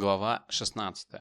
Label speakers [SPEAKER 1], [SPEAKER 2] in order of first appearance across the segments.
[SPEAKER 1] Глава 16.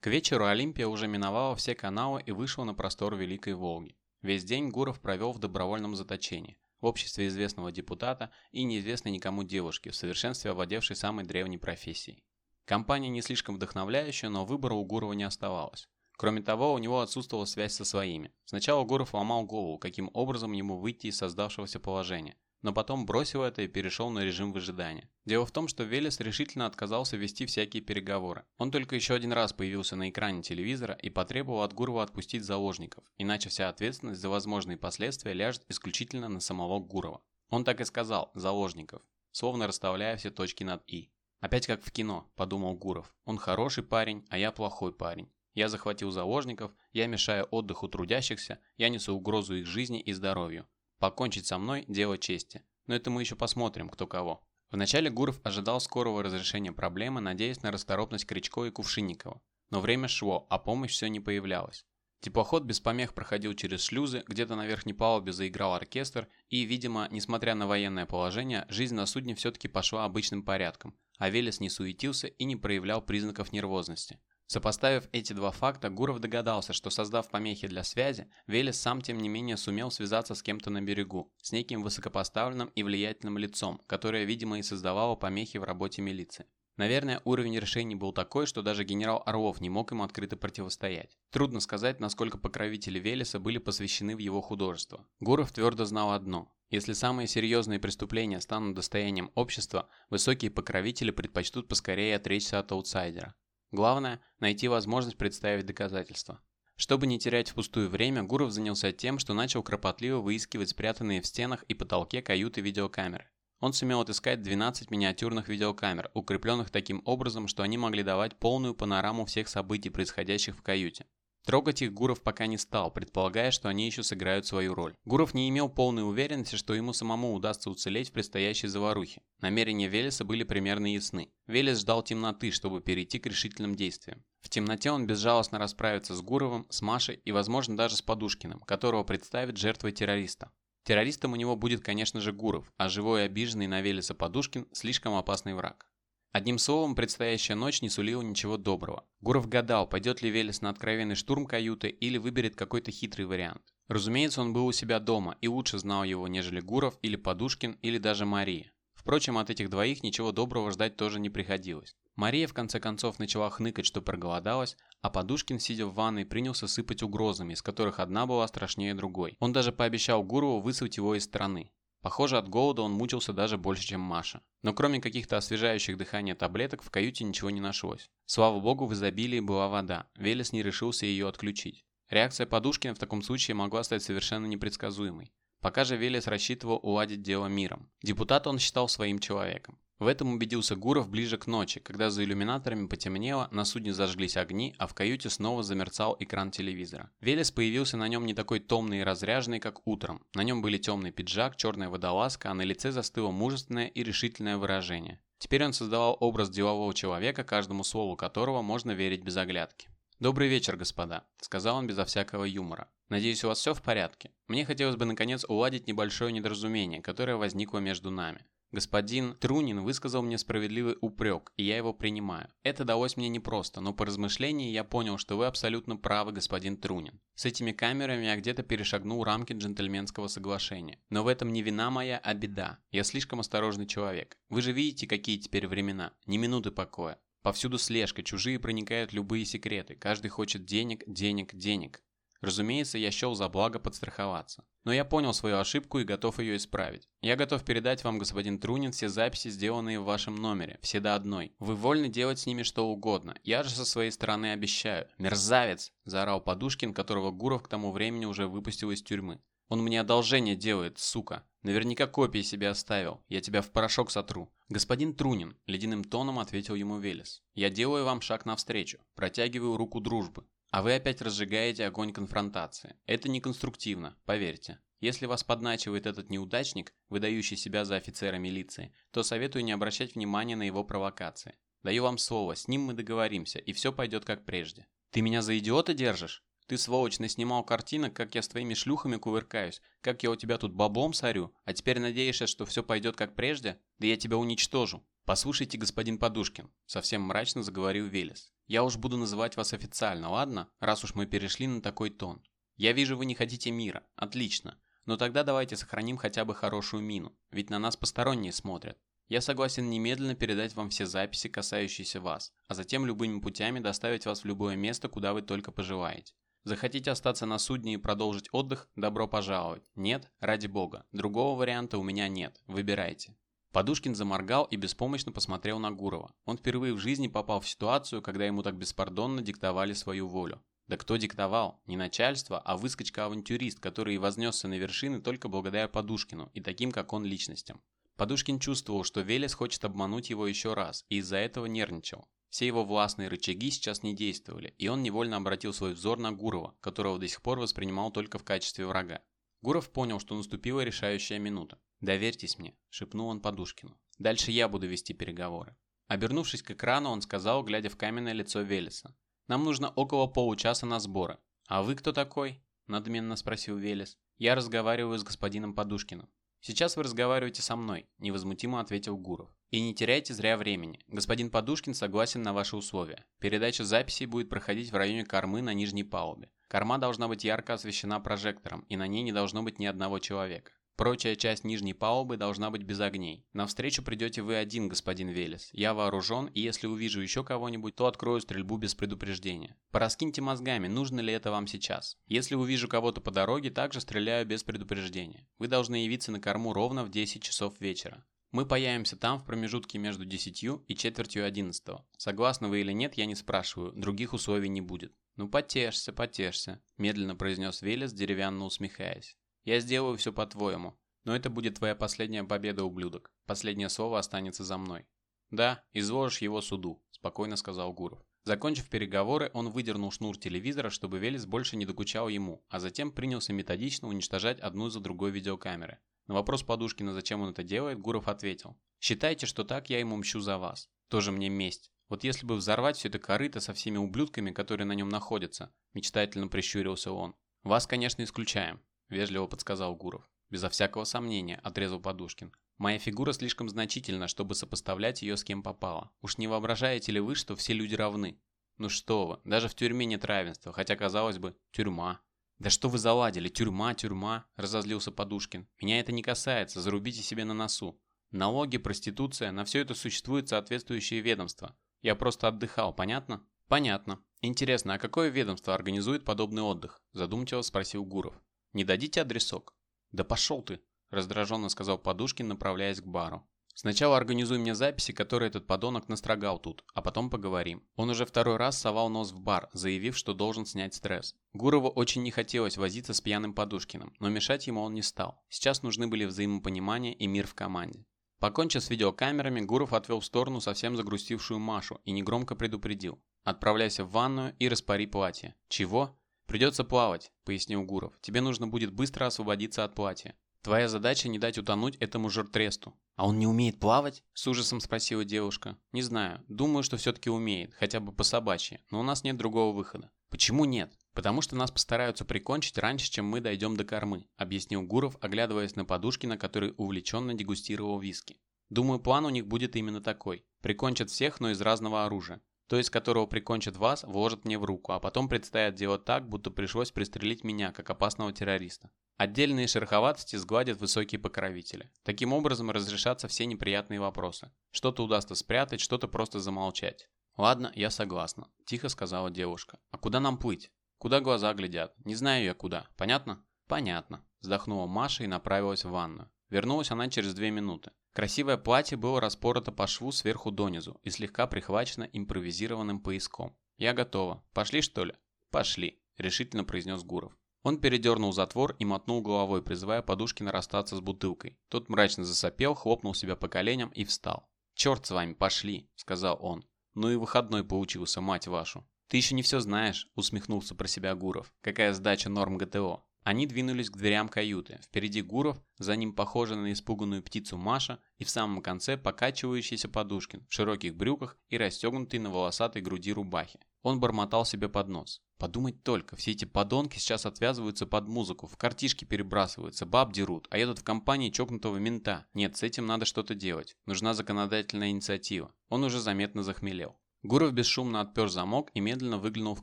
[SPEAKER 1] К вечеру Олимпия уже миновала все каналы и вышла на простор Великой Волги. Весь день Гуров провел в добровольном заточении, в обществе известного депутата и неизвестной никому девушки, в совершенстве овладевшей самой древней профессией. Компания не слишком вдохновляющая, но выбора у Гурова не оставалось. Кроме того, у него отсутствовала связь со своими. Сначала Гуров ломал голову, каким образом ему выйти из создавшегося положения но потом бросил это и перешел на режим выжидания. Дело в том, что Велес решительно отказался вести всякие переговоры. Он только еще один раз появился на экране телевизора и потребовал от Гурова отпустить заложников, иначе вся ответственность за возможные последствия ляжет исключительно на самого Гурова. Он так и сказал «заложников», словно расставляя все точки над «и». «Опять как в кино», – подумал Гуров. «Он хороший парень, а я плохой парень. Я захватил заложников, я мешаю отдыху трудящихся, я несу угрозу их жизни и здоровью. Покончить со мной – дело чести. Но это мы еще посмотрим, кто кого. Вначале Гуров ожидал скорого разрешения проблемы, надеясь на расторопность Кричко и Кувшинникова. Но время шло, а помощь все не появлялась. Теплоход без помех проходил через шлюзы, где-то на верхней палубе заиграл оркестр, и, видимо, несмотря на военное положение, жизнь на судне все-таки пошла обычным порядком, а Велес не суетился и не проявлял признаков нервозности. Сопоставив эти два факта, Гуров догадался, что создав помехи для связи, Велес сам тем не менее сумел связаться с кем-то на берегу, с неким высокопоставленным и влиятельным лицом, которое, видимо, и создавало помехи в работе милиции. Наверное, уровень решений был такой, что даже генерал Орлов не мог ему открыто противостоять. Трудно сказать, насколько покровители Велеса были посвящены в его художество. Гуров твердо знал одно. Если самые серьезные преступления станут достоянием общества, высокие покровители предпочтут поскорее отречься от аутсайдера. Главное – найти возможность представить доказательства. Чтобы не терять впустую время, Гуров занялся тем, что начал кропотливо выискивать спрятанные в стенах и потолке каюты видеокамеры. Он сумел отыскать 12 миниатюрных видеокамер, укрепленных таким образом, что они могли давать полную панораму всех событий, происходящих в каюте. Трогать их Гуров пока не стал, предполагая, что они еще сыграют свою роль. Гуров не имел полной уверенности, что ему самому удастся уцелеть в предстоящей заварухе. Намерения Велеса были примерно ясны. Велес ждал темноты, чтобы перейти к решительным действиям. В темноте он безжалостно расправится с Гуровым, с Машей и, возможно, даже с Подушкиным, которого представит жертвой террориста. Террористом у него будет, конечно же, Гуров, а живой и обиженный на Велеса Подушкин – слишком опасный враг. Одним словом, предстоящая ночь не сулила ничего доброго. Гуров гадал, пойдет ли Велес на откровенный штурм каюты или выберет какой-то хитрый вариант. Разумеется, он был у себя дома и лучше знал его, нежели Гуров или Подушкин или даже Мария. Впрочем, от этих двоих ничего доброго ждать тоже не приходилось. Мария в конце концов начала хныкать, что проголодалась, а Подушкин, сидя в ванной, принялся сыпать угрозами, из которых одна была страшнее другой. Он даже пообещал Гурову вызвать его из страны. Похоже, от голода он мучился даже больше, чем Маша. Но кроме каких-то освежающих дыхание таблеток в каюте ничего не нашлось. Слава богу, в изобилии была вода. Велес не решился ее отключить. Реакция Подушкина в таком случае могла стать совершенно непредсказуемой. Пока же Велес рассчитывал уладить дело миром. Депутата он считал своим человеком. В этом убедился Гуров ближе к ночи, когда за иллюминаторами потемнело, на судне зажглись огни, а в каюте снова замерцал экран телевизора. Велес появился на нем не такой томный и разряженный, как утром. На нем были темный пиджак, черная водолазка, а на лице застыло мужественное и решительное выражение. Теперь он создавал образ делового человека, каждому слову которого можно верить без оглядки. «Добрый вечер, господа», — сказал он безо всякого юмора. «Надеюсь, у вас все в порядке? Мне хотелось бы, наконец, уладить небольшое недоразумение, которое возникло между нами. Господин Трунин высказал мне справедливый упрек, и я его принимаю. Это далось мне непросто, но по размышлении я понял, что вы абсолютно правы, господин Трунин. С этими камерами я где-то перешагнул рамки джентльменского соглашения. Но в этом не вина моя, а беда. Я слишком осторожный человек. Вы же видите, какие теперь времена. Ни минуты покоя. Повсюду слежка, чужие проникают любые секреты. Каждый хочет денег, денег, денег. Разумеется, я счел за благо подстраховаться. Но я понял свою ошибку и готов ее исправить. Я готов передать вам, господин Трунин, все записи, сделанные в вашем номере, все до одной. Вы вольны делать с ними что угодно. Я же со своей стороны обещаю. Мерзавец! Заорал Подушкин, которого Гуров к тому времени уже выпустил из тюрьмы. Он мне одолжение делает, сука. Наверняка копии себе оставил. Я тебя в порошок сотру. Господин Трунин, ледяным тоном ответил ему Велес. Я делаю вам шаг навстречу. Протягиваю руку дружбы. А вы опять разжигаете огонь конфронтации. Это неконструктивно, поверьте. Если вас подначивает этот неудачник, выдающий себя за офицера милиции, то советую не обращать внимания на его провокации. Даю вам слово, с ним мы договоримся, и все пойдет как прежде. Ты меня за идиота держишь? Ты, сволочь, снимал картинок, как я с твоими шлюхами кувыркаюсь, как я у тебя тут баблом сорю, а теперь надеешься, что все пойдет как прежде? Да я тебя уничтожу. «Послушайте, господин Подушкин», — совсем мрачно заговорил Велес. «Я уж буду называть вас официально, ладно? Раз уж мы перешли на такой тон. Я вижу, вы не хотите мира. Отлично. Но тогда давайте сохраним хотя бы хорошую мину, ведь на нас посторонние смотрят. Я согласен немедленно передать вам все записи, касающиеся вас, а затем любыми путями доставить вас в любое место, куда вы только пожелаете. Захотите остаться на судне и продолжить отдых? Добро пожаловать. Нет? Ради бога. Другого варианта у меня нет. Выбирайте. Подушкин заморгал и беспомощно посмотрел на Гурова. Он впервые в жизни попал в ситуацию, когда ему так беспардонно диктовали свою волю. Да кто диктовал? Не начальство, а выскочка-авантюрист, который и вознесся на вершины только благодаря Подушкину и таким, как он, личностям. Подушкин чувствовал, что Велес хочет обмануть его еще раз, и из-за этого нервничал. Все его властные рычаги сейчас не действовали, и он невольно обратил свой взор на Гурова, которого до сих пор воспринимал только в качестве врага. Гуров понял, что наступила решающая минута. «Доверьтесь мне», – шепнул он Подушкину. «Дальше я буду вести переговоры». Обернувшись к экрану, он сказал, глядя в каменное лицо Велеса. «Нам нужно около получаса на сборы». «А вы кто такой?» – надменно спросил Велес. «Я разговариваю с господином Подушкиным». «Сейчас вы разговариваете со мной», – невозмутимо ответил Гуров. «И не теряйте зря времени. Господин Подушкин согласен на ваши условия. Передача записей будет проходить в районе кормы на нижней палубе. Корма должна быть ярко освещена прожектором, и на ней не должно быть ни одного человека. Прочая часть нижней палубы должна быть без огней. На встречу придете вы один, господин Велес. Я вооружен, и если увижу еще кого-нибудь, то открою стрельбу без предупреждения. Пораскиньте мозгами, нужно ли это вам сейчас. Если увижу кого-то по дороге, также стреляю без предупреждения. Вы должны явиться на корму ровно в 10 часов вечера. Мы появимся там в промежутке между 10 и четвертью 11. Согласны вы или нет, я не спрашиваю, других условий не будет. Ну потешься, потешься, медленно произнес Велес, деревянно усмехаясь. Я сделаю все по-твоему. Но это будет твоя последняя победа, ублюдок. Последнее слово останется за мной. Да, изложишь его суду, спокойно сказал Гуров. Закончив переговоры, он выдернул шнур телевизора, чтобы Велес больше не докучал ему, а затем принялся методично уничтожать одну за другой видеокамеры. На вопрос Подушкина, зачем он это делает, Гуров ответил. «Считайте, что так я ему мщу за вас. Тоже мне месть. Вот если бы взорвать все это корыто со всеми ублюдками, которые на нем находятся», мечтательно прищурился он. «Вас, конечно, исключаем. – вежливо подсказал Гуров. «Безо всякого сомнения», – отрезал Подушкин. «Моя фигура слишком значительна, чтобы сопоставлять ее с кем попало. Уж не воображаете ли вы, что все люди равны? Ну что вы, даже в тюрьме нет равенства, хотя, казалось бы, тюрьма». «Да что вы заладили? Тюрьма, тюрьма!» – разозлился Подушкин. «Меня это не касается, зарубите себе на носу. Налоги, проституция, на все это существует соответствующее ведомство. Я просто отдыхал, понятно?» «Понятно. Интересно, а какое ведомство организует подобный отдых?» – задумчиво спросил Гуров. Не дадите адресок?» «Да пошел ты!» – раздраженно сказал Подушкин, направляясь к бару. «Сначала организуй мне записи, которые этот подонок настрогал тут, а потом поговорим». Он уже второй раз совал нос в бар, заявив, что должен снять стресс. Гурову очень не хотелось возиться с пьяным Подушкиным, но мешать ему он не стал. Сейчас нужны были взаимопонимание и мир в команде. Покончив с видеокамерами, Гуров отвел в сторону совсем загрустившую Машу и негромко предупредил. «Отправляйся в ванную и распари платье». «Чего?» «Придется плавать», — пояснил Гуров. «Тебе нужно будет быстро освободиться от платья. Твоя задача не дать утонуть этому жиртресту». «А он не умеет плавать?» — с ужасом спросила девушка. «Не знаю. Думаю, что все-таки умеет, хотя бы по собачьи, но у нас нет другого выхода». «Почему нет?» «Потому что нас постараются прикончить раньше, чем мы дойдем до кормы», — объяснил Гуров, оглядываясь на Подушкина, который увлеченно дегустировал виски. «Думаю, план у них будет именно такой. Прикончат всех, но из разного оружия то есть которого прикончат вас, вложат мне в руку, а потом предстоят делать так, будто пришлось пристрелить меня, как опасного террориста. Отдельные шероховатости сгладят высокие покровители. Таким образом разрешатся все неприятные вопросы. Что-то удастся спрятать, что-то просто замолчать. «Ладно, я согласна», – тихо сказала девушка. «А куда нам плыть? Куда глаза глядят? Не знаю я куда. Понятно?» «Понятно», – вздохнула Маша и направилась в ванную. Вернулась она через две минуты. Красивое платье было распорото по шву сверху донизу и слегка прихвачено импровизированным пояском. «Я готова. Пошли, что ли?» «Пошли», – решительно произнес Гуров. Он передернул затвор и мотнул головой, призывая Подушкина расстаться с бутылкой. Тот мрачно засопел, хлопнул себя по коленям и встал. «Черт с вами, пошли», – сказал он. «Ну и выходной получился, мать вашу». «Ты еще не все знаешь», – усмехнулся про себя Гуров. «Какая сдача норм ГТО? Они двинулись к дверям каюты. Впереди Гуров, за ним похожий на испуганную птицу Маша и в самом конце покачивающийся Подушкин в широких брюках и расстегнутый на волосатой груди рубахе. Он бормотал себе под нос. Подумать только, все эти подонки сейчас отвязываются под музыку, в картишки перебрасываются, баб дерут, а я в компании чокнутого мента. Нет, с этим надо что-то делать. Нужна законодательная инициатива. Он уже заметно захмелел. Гуров бесшумно отпер замок и медленно выглянул в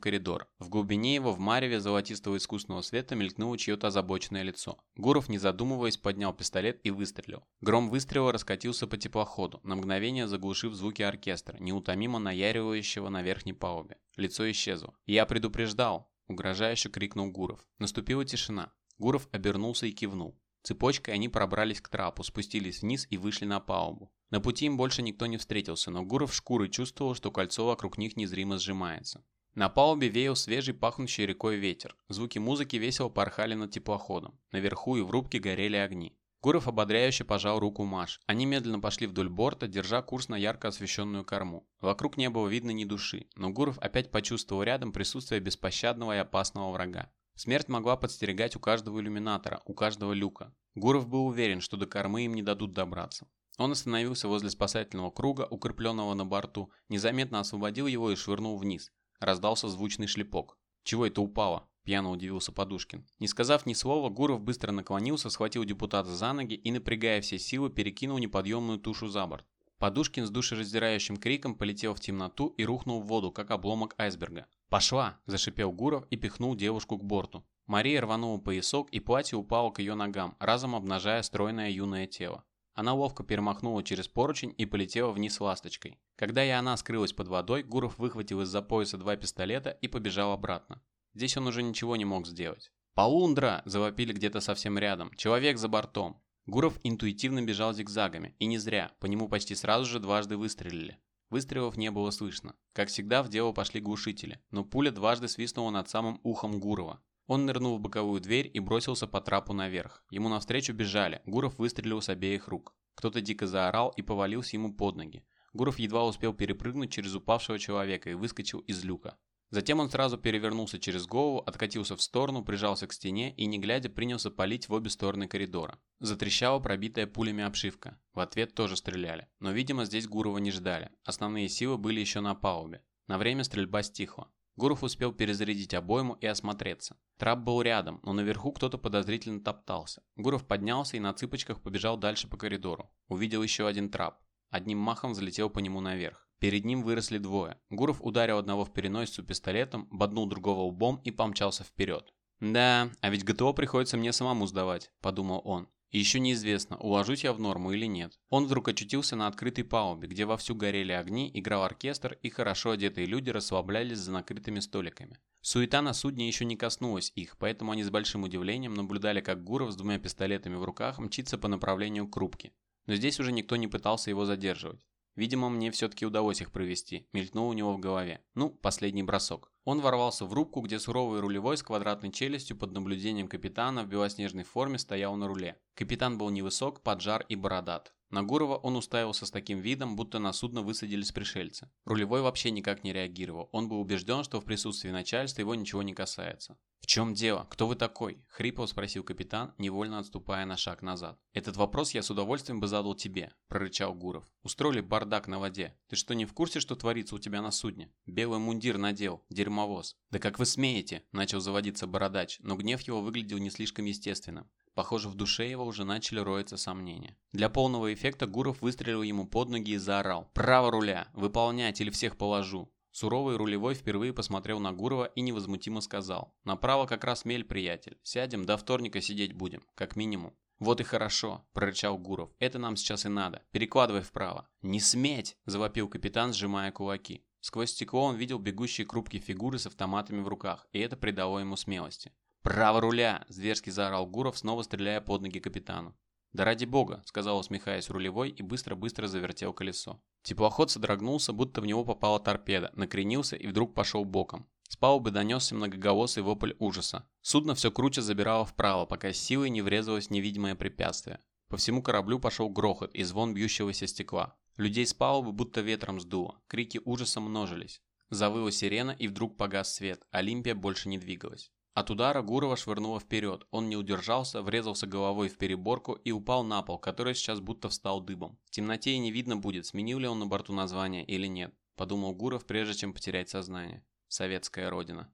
[SPEAKER 1] коридор. В глубине его в мареве золотистого искусственного света мелькнуло чье-то озабоченное лицо. Гуров, не задумываясь, поднял пистолет и выстрелил. Гром выстрела раскатился по теплоходу, на мгновение заглушив звуки оркестра, неутомимо наяривающего на верхней палубе. Лицо исчезло. «Я предупреждал!» – угрожающе крикнул Гуров. Наступила тишина. Гуров обернулся и кивнул. Цепочкой они пробрались к трапу, спустились вниз и вышли на палубу. На пути им больше никто не встретился, но Гуров шкурой чувствовал, что кольцо вокруг них незримо сжимается. На палубе веял свежий, пахнущий рекой ветер. Звуки музыки весело порхали над теплоходом. Наверху и в рубке горели огни. Гуров ободряюще пожал руку Маш. Они медленно пошли вдоль борта, держа курс на ярко освещенную корму. Вокруг не было видно ни души, но Гуров опять почувствовал рядом присутствие беспощадного и опасного врага. Смерть могла подстерегать у каждого иллюминатора, у каждого люка. Гуров был уверен, что до кормы им не дадут добраться. Он остановился возле спасательного круга, укрепленного на борту, незаметно освободил его и швырнул вниз. Раздался звучный шлепок. «Чего это упало?» – пьяно удивился Подушкин. Не сказав ни слова, Гуров быстро наклонился, схватил депутата за ноги и, напрягая все силы, перекинул неподъемную тушу за борт. Подушкин с душераздирающим криком полетел в темноту и рухнул в воду, как обломок айсберга. «Пошла!» – зашипел Гуров и пихнул девушку к борту. Мария рванула поясок, и платье упало к ее ногам, разом обнажая стройное юное тело. Она ловко перемахнула через поручень и полетела вниз ласточкой. Когда и она скрылась под водой, Гуров выхватил из-за пояса два пистолета и побежал обратно. Здесь он уже ничего не мог сделать. «Полундра!» – завопили где-то совсем рядом. «Человек за бортом!» Гуров интуитивно бежал зигзагами, и не зря, по нему почти сразу же дважды выстрелили. Выстрелов не было слышно. Как всегда, в дело пошли глушители, но пуля дважды свистнула над самым ухом Гурова. Он нырнул в боковую дверь и бросился по трапу наверх. Ему навстречу бежали, Гуров выстрелил с обеих рук. Кто-то дико заорал и повалился ему под ноги. Гуров едва успел перепрыгнуть через упавшего человека и выскочил из люка. Затем он сразу перевернулся через голову, откатился в сторону, прижался к стене и, не глядя, принялся палить в обе стороны коридора. Затрещала пробитая пулями обшивка. В ответ тоже стреляли. Но, видимо, здесь Гурова не ждали. Основные силы были еще на палубе. На время стрельба стихла. Гуров успел перезарядить обойму и осмотреться. Трап был рядом, но наверху кто-то подозрительно топтался. Гуров поднялся и на цыпочках побежал дальше по коридору. Увидел еще один трап. Одним махом взлетел по нему наверх. Перед ним выросли двое. Гуров ударил одного в переносицу пистолетом, боднул другого лбом и помчался вперед. «Да, а ведь ГТО приходится мне самому сдавать», – подумал он. И еще неизвестно, уложусь я в норму или нет. Он вдруг очутился на открытой палубе, где вовсю горели огни, играл оркестр и хорошо одетые люди расслаблялись за накрытыми столиками. Суета на судне еще не коснулась их, поэтому они с большим удивлением наблюдали, как Гуров с двумя пистолетами в руках мчится по направлению к рубке. Но здесь уже никто не пытался его задерживать. Видимо, мне все-таки удалось их провести, мелькнуло у него в голове. Ну, последний бросок. Он ворвался в рубку, где суровый рулевой с квадратной челюстью под наблюдением капитана в белоснежной форме стоял на руле. Капитан был невысок, поджар и бородат. На Гурова он уставился с таким видом, будто на судно высадились пришельцы. Рулевой вообще никак не реагировал. Он был убежден, что в присутствии начальства его ничего не касается. «В чем дело? Кто вы такой?» – хрипло спросил капитан, невольно отступая на шаг назад. «Этот вопрос я с удовольствием бы задал тебе», – прорычал Гуров. «Устроили бардак на воде. Ты что, не в курсе, что творится у тебя на судне? Белый мундир надел, дерьмовоз». «Да как вы смеете?» – начал заводиться бородач, но гнев его выглядел не слишком естественным. Похоже, в душе его уже начали роиться сомнения. Для полного эффекта Гуров выстрелил ему под ноги и заорал. «Право руля! Выполнять или всех положу!» Суровый рулевой впервые посмотрел на Гурова и невозмутимо сказал. «Направо как раз мель, приятель. Сядем, до вторника сидеть будем, как минимум». «Вот и хорошо», – прорычал Гуров. «Это нам сейчас и надо. Перекладывай вправо». «Не сметь!» – завопил капитан, сжимая кулаки. Сквозь стекло он видел бегущие крупки фигуры с автоматами в руках, и это придало ему смелости. «Право руля!» – зверски заорал Гуров, снова стреляя под ноги капитану. «Да ради бога!» – сказал, усмехаясь рулевой, и быстро-быстро завертел колесо. Теплоход содрогнулся, будто в него попала торпеда, накренился и вдруг пошел боком. С палубы донесся многоголосый вопль ужаса. Судно все круче забирало вправо, пока силой не врезалось невидимое препятствие. По всему кораблю пошел грохот и звон бьющегося стекла. Людей с палубы будто ветром сдуло. Крики ужаса множились. Завыла сирена и вдруг погас свет. Олимпия больше не двигалась. От удара Гурова швырнуло вперед. Он не удержался, врезался головой в переборку и упал на пол, который сейчас будто встал дыбом. В темноте и не видно будет, сменил ли он на борту название или нет, подумал Гуров, прежде чем потерять сознание. Советская Родина.